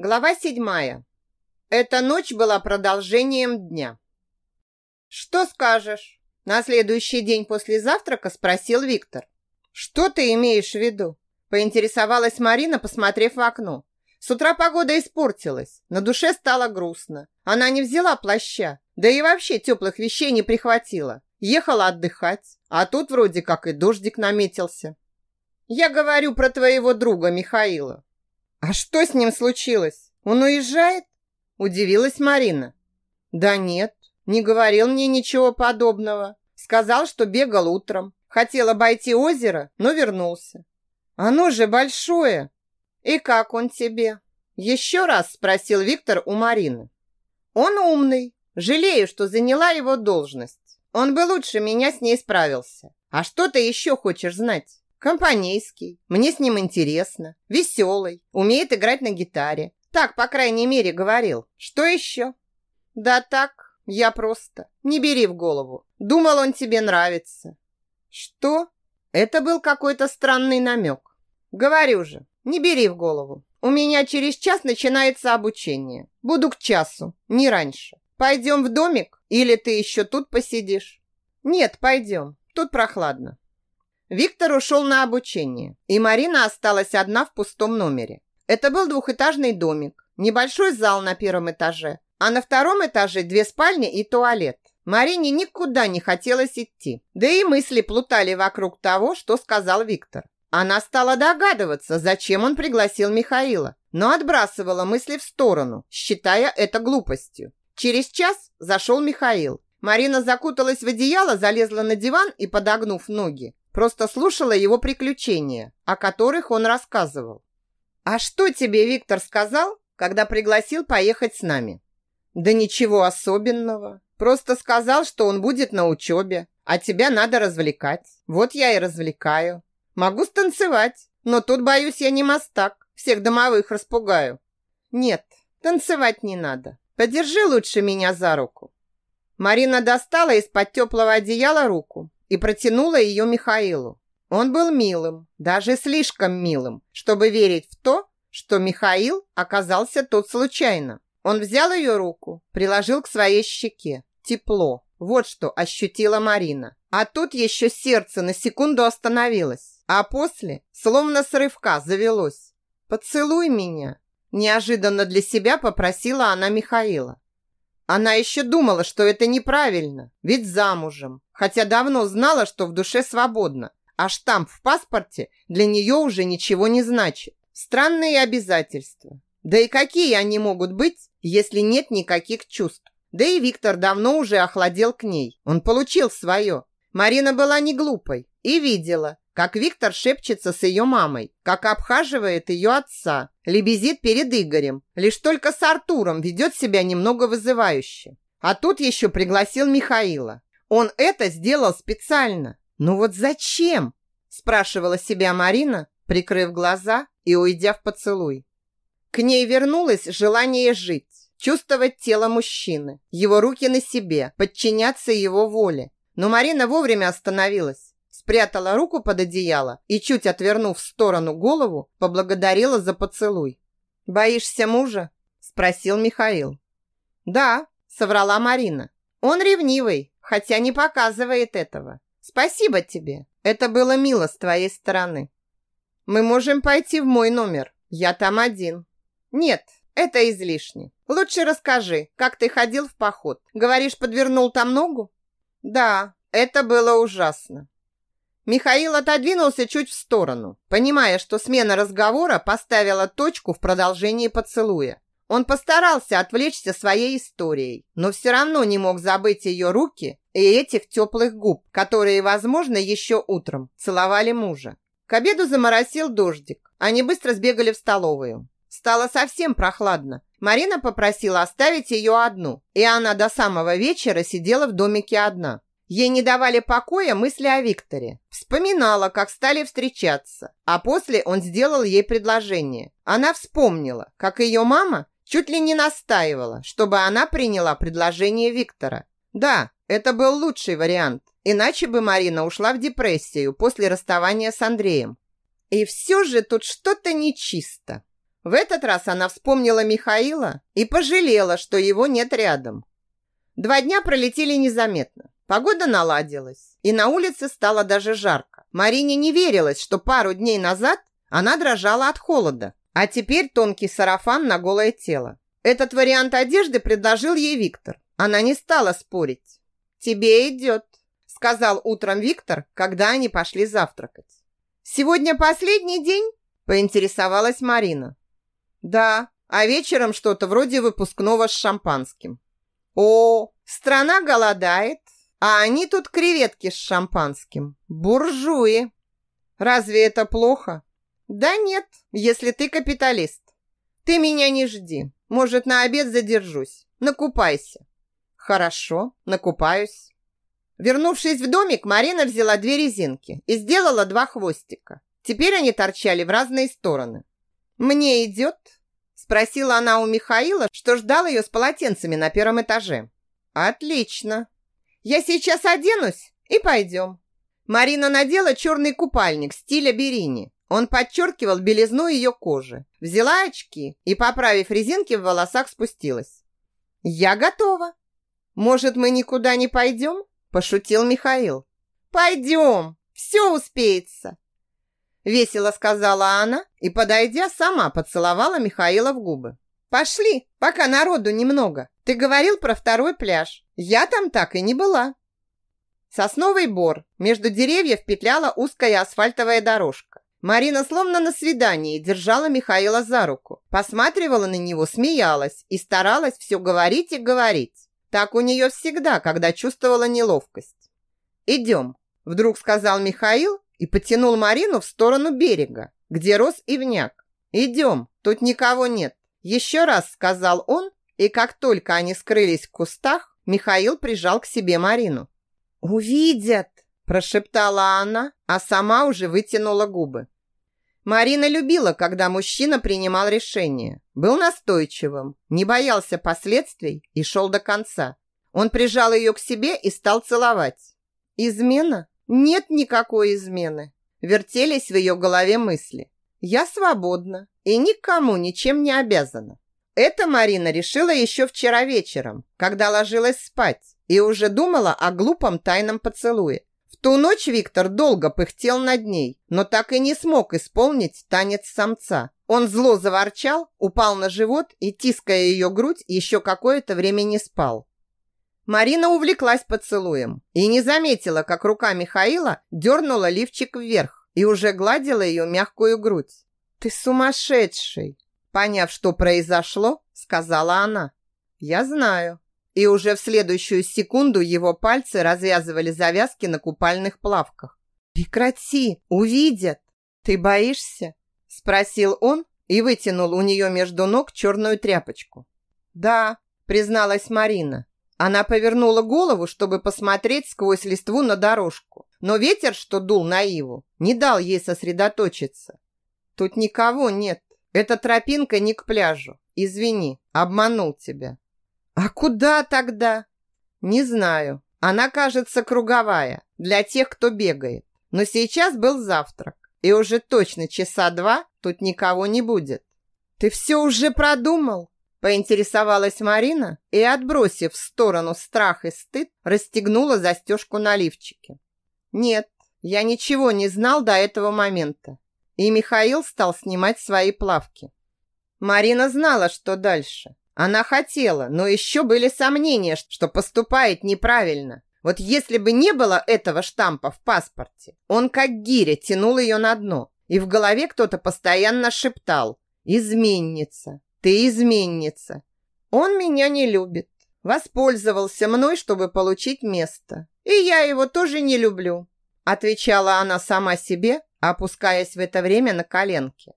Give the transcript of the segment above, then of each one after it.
Глава седьмая. Эта ночь была продолжением дня. «Что скажешь?» На следующий день после завтрака спросил Виктор. «Что ты имеешь в виду?» Поинтересовалась Марина, посмотрев в окно. С утра погода испортилась, на душе стало грустно. Она не взяла плаща, да и вообще теплых вещей не прихватила. Ехала отдыхать, а тут вроде как и дождик наметился. «Я говорю про твоего друга Михаила. «А что с ним случилось? Он уезжает?» Удивилась Марина. «Да нет, не говорил мне ничего подобного. Сказал, что бегал утром. Хотел обойти озеро, но вернулся. Оно же большое. И как он тебе?» Еще раз спросил Виктор у Марины. «Он умный. Жалею, что заняла его должность. Он бы лучше меня с ней справился. А что ты еще хочешь знать?» Компанейский. Мне с ним интересно. Веселый. Умеет играть на гитаре. Так, по крайней мере, говорил. Что еще? Да так, я просто. Не бери в голову. Думал, он тебе нравится. Что? Это был какой-то странный намек. Говорю же, не бери в голову. У меня через час начинается обучение. Буду к часу, не раньше. Пойдем в домик или ты еще тут посидишь? Нет, пойдем. Тут прохладно. Виктор ушел на обучение, и Марина осталась одна в пустом номере. Это был двухэтажный домик, небольшой зал на первом этаже, а на втором этаже две спальни и туалет. Марине никуда не хотелось идти, да и мысли плутали вокруг того, что сказал Виктор. Она стала догадываться, зачем он пригласил Михаила, но отбрасывала мысли в сторону, считая это глупостью. Через час зашел Михаил. Марина закуталась в одеяло, залезла на диван и, подогнув ноги, Просто слушала его приключения, о которых он рассказывал. «А что тебе Виктор сказал, когда пригласил поехать с нами?» «Да ничего особенного. Просто сказал, что он будет на учебе, а тебя надо развлекать. Вот я и развлекаю. Могу станцевать, но тут, боюсь, я не мастак. Всех домовых распугаю». «Нет, танцевать не надо. Подержи лучше меня за руку». Марина достала из-под теплого одеяла руку и протянула ее Михаилу. Он был милым, даже слишком милым, чтобы верить в то, что Михаил оказался тут случайно. Он взял ее руку, приложил к своей щеке. Тепло. Вот что ощутила Марина. А тут еще сердце на секунду остановилось, а после, словно с рывка, завелось. «Поцелуй меня!» Неожиданно для себя попросила она Михаила. Она еще думала, что это неправильно, ведь замужем, хотя давно знала, что в душе свободна, а штамп в паспорте для нее уже ничего не значит. Странные обязательства. Да и какие они могут быть, если нет никаких чувств? Да и Виктор давно уже охладел к ней. Он получил свое. Марина была не глупой и видела, как Виктор шепчется с ее мамой, как обхаживает ее отца, лебезит перед Игорем. Лишь только с Артуром ведет себя немного вызывающе. А тут еще пригласил Михаила. Он это сделал специально. Ну вот зачем? Спрашивала себя Марина, прикрыв глаза и уйдя в поцелуй. К ней вернулось желание жить, чувствовать тело мужчины, его руки на себе, подчиняться его воле. Но Марина вовремя остановилась спрятала руку под одеяло и, чуть отвернув в сторону голову, поблагодарила за поцелуй. «Боишься мужа?» – спросил Михаил. «Да», – соврала Марина. «Он ревнивый, хотя не показывает этого. Спасибо тебе. Это было мило с твоей стороны. Мы можем пойти в мой номер. Я там один». «Нет, это излишне. Лучше расскажи, как ты ходил в поход. Говоришь, подвернул там ногу?» «Да, это было ужасно. Михаил отодвинулся чуть в сторону, понимая, что смена разговора поставила точку в продолжении поцелуя. Он постарался отвлечься своей историей, но все равно не мог забыть ее руки и этих теплых губ, которые, возможно, еще утром целовали мужа. К обеду заморосил дождик. Они быстро сбегали в столовую. Стало совсем прохладно. Марина попросила оставить ее одну, и она до самого вечера сидела в домике одна. Ей не давали покоя мысли о Викторе. Вспоминала, как стали встречаться. А после он сделал ей предложение. Она вспомнила, как ее мама чуть ли не настаивала, чтобы она приняла предложение Виктора. Да, это был лучший вариант. Иначе бы Марина ушла в депрессию после расставания с Андреем. И все же тут что-то нечисто. В этот раз она вспомнила Михаила и пожалела, что его нет рядом. Два дня пролетели незаметно. Погода наладилась, и на улице стало даже жарко. Марине не верилось, что пару дней назад она дрожала от холода, а теперь тонкий сарафан на голое тело. Этот вариант одежды предложил ей Виктор. Она не стала спорить. «Тебе идет», – сказал утром Виктор, когда они пошли завтракать. «Сегодня последний день?» – поинтересовалась Марина. «Да, а вечером что-то вроде выпускного с шампанским». «О, страна голодает, а они тут креветки с шампанским. Буржуи!» «Разве это плохо?» «Да нет, если ты капиталист. Ты меня не жди. Может, на обед задержусь. Накупайся». «Хорошо, накупаюсь». Вернувшись в домик, Марина взяла две резинки и сделала два хвостика. Теперь они торчали в разные стороны. «Мне идет?» Спросила она у Михаила, что ждал ее с полотенцами на первом этаже. «Отлично. Я сейчас оденусь и пойдем». Марина надела черный купальник стиля Берини. Он подчеркивал белизну ее кожи. Взяла очки и, поправив резинки в волосах, спустилась. «Я готова. Может, мы никуда не пойдем?» Пошутил Михаил. «Пойдем, все успеется!» Весело сказала она и, подойдя, сама поцеловала Михаила в губы. «Пошли, пока народу немного. Ты говорил про второй пляж. Я там так и не была». Сосновый бор. Между деревьев петляла узкая асфальтовая дорожка. Марина словно на свидании держала Михаила за руку, посматривала на него, смеялась и старалась все говорить и говорить. Так у нее всегда, когда чувствовала неловкость. «Идем», – вдруг сказал Михаил и потянул Марину в сторону берега, где рос ивняк. «Идем, тут никого нет», – еще раз сказал он, и как только они скрылись в кустах, Михаил прижал к себе Марину. «Увидят!» – прошептала она, а сама уже вытянула губы. Марина любила, когда мужчина принимал решение. Был настойчивым, не боялся последствий и шел до конца. Он прижал ее к себе и стал целовать. Измена? Нет никакой измены. Вертелись в ее голове мысли. Я свободна и никому ничем не обязана. Это Марина решила еще вчера вечером, когда ложилась спать и уже думала о глупом тайном поцелуе ту ночь Виктор долго пыхтел над ней, но так и не смог исполнить танец самца. Он зло заворчал, упал на живот и, тиская ее грудь, еще какое-то время не спал. Марина увлеклась поцелуем и не заметила, как рука Михаила дернула лифчик вверх и уже гладила ее мягкую грудь. «Ты сумасшедший!» Поняв, что произошло, сказала она. «Я знаю», и уже в следующую секунду его пальцы развязывали завязки на купальных плавках. «Прекрати! Увидят! Ты боишься?» Спросил он и вытянул у нее между ног черную тряпочку. «Да», призналась Марина. Она повернула голову, чтобы посмотреть сквозь листву на дорожку. Но ветер, что дул на Иву, не дал ей сосредоточиться. «Тут никого нет. Эта тропинка не к пляжу. Извини, обманул тебя». А куда тогда? Не знаю. Она кажется круговая для тех, кто бегает. Но сейчас был завтрак, и уже точно часа два тут никого не будет. Ты все уже продумал? Поинтересовалась Марина и, отбросив в сторону страх и стыд, расстегнула застежку на лифчике. Нет, я ничего не знал до этого момента. И Михаил стал снимать свои плавки. Марина знала, что дальше. Она хотела, но еще были сомнения, что поступает неправильно. Вот если бы не было этого штампа в паспорте, он как гиря тянул ее на дно, и в голове кто-то постоянно шептал «Изменница, ты изменница». Он меня не любит, воспользовался мной, чтобы получить место. И я его тоже не люблю, отвечала она сама себе, опускаясь в это время на коленки.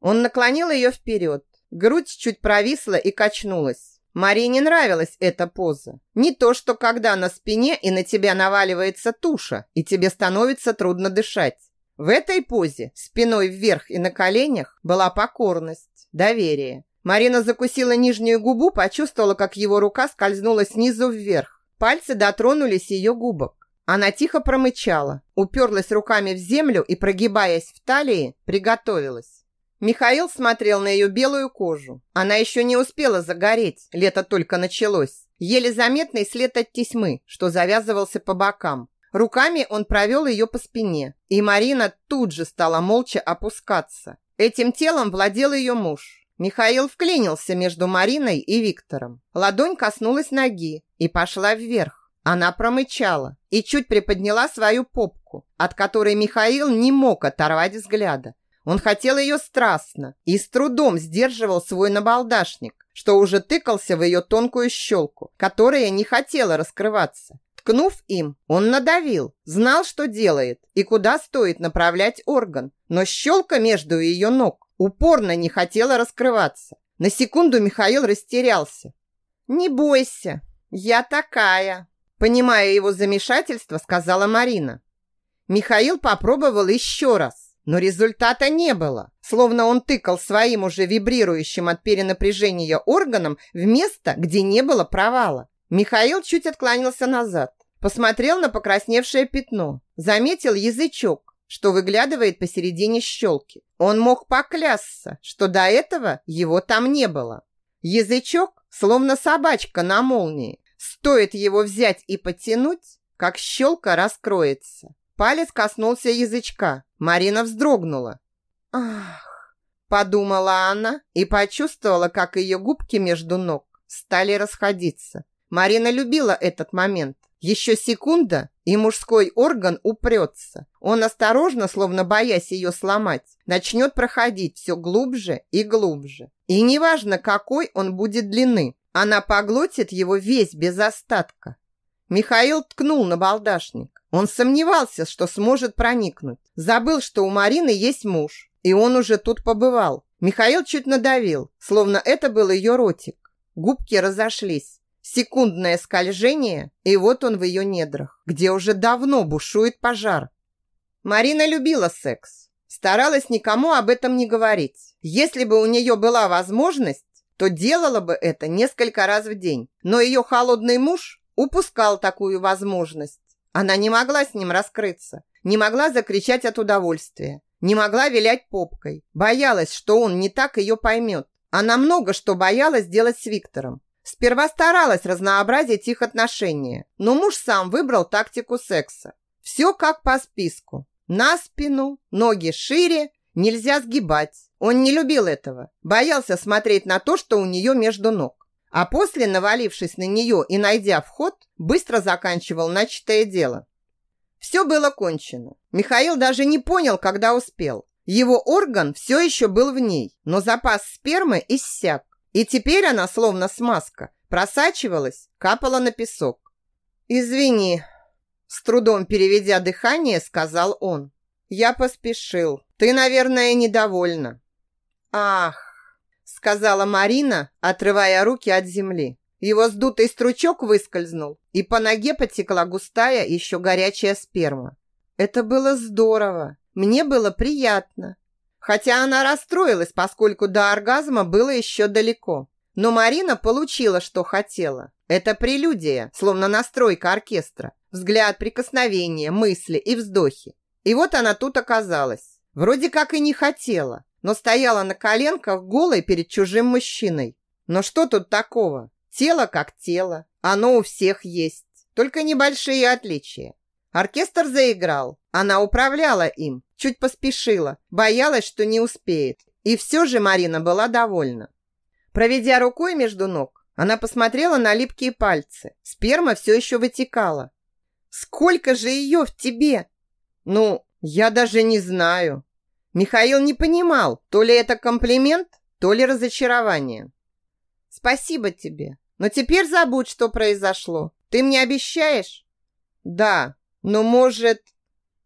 Он наклонил ее вперед, Грудь чуть провисла и качнулась. Марии не нравилась эта поза. Не то, что когда на спине и на тебя наваливается туша, и тебе становится трудно дышать. В этой позе, спиной вверх и на коленях, была покорность, доверие. Марина закусила нижнюю губу, почувствовала, как его рука скользнула снизу вверх. Пальцы дотронулись ее губок. Она тихо промычала, уперлась руками в землю и, прогибаясь в талии, приготовилась. Михаил смотрел на ее белую кожу. Она еще не успела загореть, лето только началось. Еле заметный след от тесьмы, что завязывался по бокам. Руками он провел ее по спине, и Марина тут же стала молча опускаться. Этим телом владел ее муж. Михаил вклинился между Мариной и Виктором. Ладонь коснулась ноги и пошла вверх. Она промычала и чуть приподняла свою попку, от которой Михаил не мог оторвать взгляда. Он хотел ее страстно и с трудом сдерживал свой набалдашник, что уже тыкался в ее тонкую щелку, которая не хотела раскрываться. Ткнув им, он надавил, знал, что делает и куда стоит направлять орган, но щелка между ее ног упорно не хотела раскрываться. На секунду Михаил растерялся. «Не бойся, я такая», понимая его замешательство, сказала Марина. Михаил попробовал еще раз, но результата не было, словно он тыкал своим уже вибрирующим от перенапряжения органом в место, где не было провала. Михаил чуть отклонился назад, посмотрел на покрасневшее пятно, заметил язычок, что выглядывает посередине щелки. Он мог поклясться, что до этого его там не было. Язычок, словно собачка на молнии. Стоит его взять и потянуть, как щелка раскроется. Палец коснулся язычка. Марина вздрогнула. «Ах!» – подумала она и почувствовала, как ее губки между ног стали расходиться. Марина любила этот момент. Еще секунда, и мужской орган упрется. Он осторожно, словно боясь ее сломать, начнет проходить все глубже и глубже. И неважно, какой он будет длины, она поглотит его весь без остатка. Михаил ткнул на балдашник. Он сомневался, что сможет проникнуть. Забыл, что у Марины есть муж, и он уже тут побывал. Михаил чуть надавил, словно это был ее ротик. Губки разошлись. Секундное скольжение, и вот он в ее недрах, где уже давно бушует пожар. Марина любила секс. Старалась никому об этом не говорить. Если бы у нее была возможность, то делала бы это несколько раз в день. Но ее холодный муж упускал такую возможность. Она не могла с ним раскрыться, не могла закричать от удовольствия, не могла вилять попкой. Боялась, что он не так ее поймет. Она много что боялась делать с Виктором. Сперва старалась разнообразить их отношения, но муж сам выбрал тактику секса. Все как по списку. На спину, ноги шире, нельзя сгибать. Он не любил этого, боялся смотреть на то, что у нее между ног. А после, навалившись на нее и найдя вход, быстро заканчивал начатое дело. Все было кончено. Михаил даже не понял, когда успел. Его орган все еще был в ней, но запас спермы иссяк. И теперь она, словно смазка, просачивалась, капала на песок. «Извини», – с трудом переведя дыхание, сказал он. «Я поспешил. Ты, наверное, недовольна». «Ах», – сказала Марина, отрывая руки от земли. Его сдутый стручок выскользнул, и по ноге потекла густая, еще горячая сперма. Это было здорово. Мне было приятно. Хотя она расстроилась, поскольку до оргазма было еще далеко. Но Марина получила, что хотела. Это прелюдия, словно настройка оркестра. Взгляд, прикосновение, мысли и вздохи. И вот она тут оказалась. Вроде как и не хотела, но стояла на коленках голой перед чужим мужчиной. Но что тут такого? Тело как тело. Оно у всех есть. Только небольшие отличия. Оркестр заиграл. Она управляла им, чуть поспешила, боялась, что не успеет. И все же Марина была довольна. Проведя рукой между ног, она посмотрела на липкие пальцы. Сперма все еще вытекала. «Сколько же ее в тебе?» «Ну, я даже не знаю». Михаил не понимал, то ли это комплимент, то ли разочарование. «Спасибо тебе, но теперь забудь, что произошло. Ты мне обещаешь?» «Да, но может...»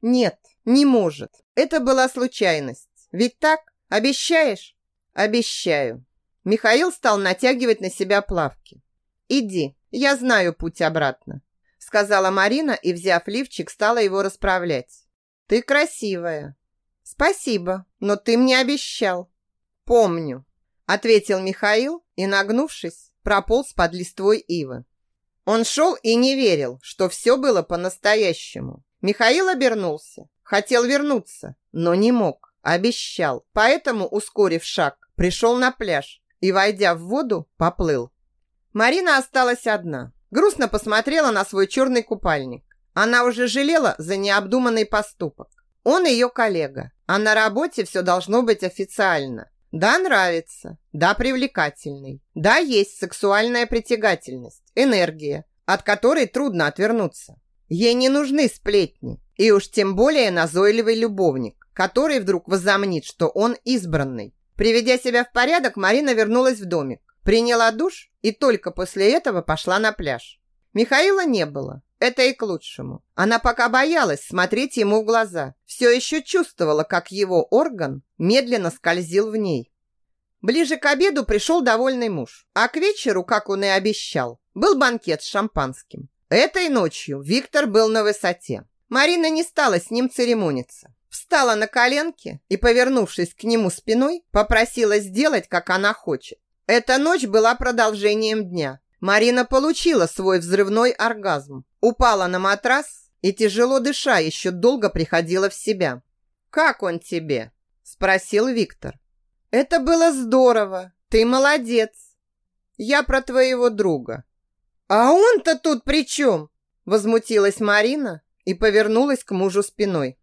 «Нет, не может. Это была случайность. Ведь так? Обещаешь? Обещаю. Михаил стал натягивать на себя плавки. Иди, я знаю путь обратно, сказала Марина и, взяв лифчик, стала его расправлять. Ты красивая. Спасибо, но ты мне обещал. Помню, ответил Михаил и, нагнувшись, прополз под листвой ивы. Он шел и не верил, что все было по-настоящему. Михаил обернулся. Хотел вернуться, но не мог. обещал, поэтому, ускорив шаг, пришел на пляж и, войдя в воду, поплыл. Марина осталась одна. Грустно посмотрела на свой черный купальник. Она уже жалела за необдуманный поступок. Он ее коллега, а на работе все должно быть официально. Да, нравится. Да, привлекательный. Да, есть сексуальная притягательность, энергия, от которой трудно отвернуться. Ей не нужны сплетни, и уж тем более назойливый любовник, который вдруг возомнит, что он избранный. Приведя себя в порядок, Марина вернулась в домик, приняла душ и только после этого пошла на пляж. Михаила не было. Это и к лучшему. Она пока боялась смотреть ему в глаза. Все еще чувствовала, как его орган медленно скользил в ней. Ближе к обеду пришел довольный муж. А к вечеру, как он и обещал, был банкет с шампанским. Этой ночью Виктор был на высоте. Марина не стала с ним церемониться. Встала на коленки и, повернувшись к нему спиной, попросила сделать, как она хочет. Эта ночь была продолжением дня. Марина получила свой взрывной оргазм, упала на матрас и, тяжело дыша, еще долго приходила в себя. «Как он тебе?» – спросил Виктор. «Это было здорово. Ты молодец. Я про твоего друга». «А он-то тут при чем?» – возмутилась Марина и повернулась к мужу спиной.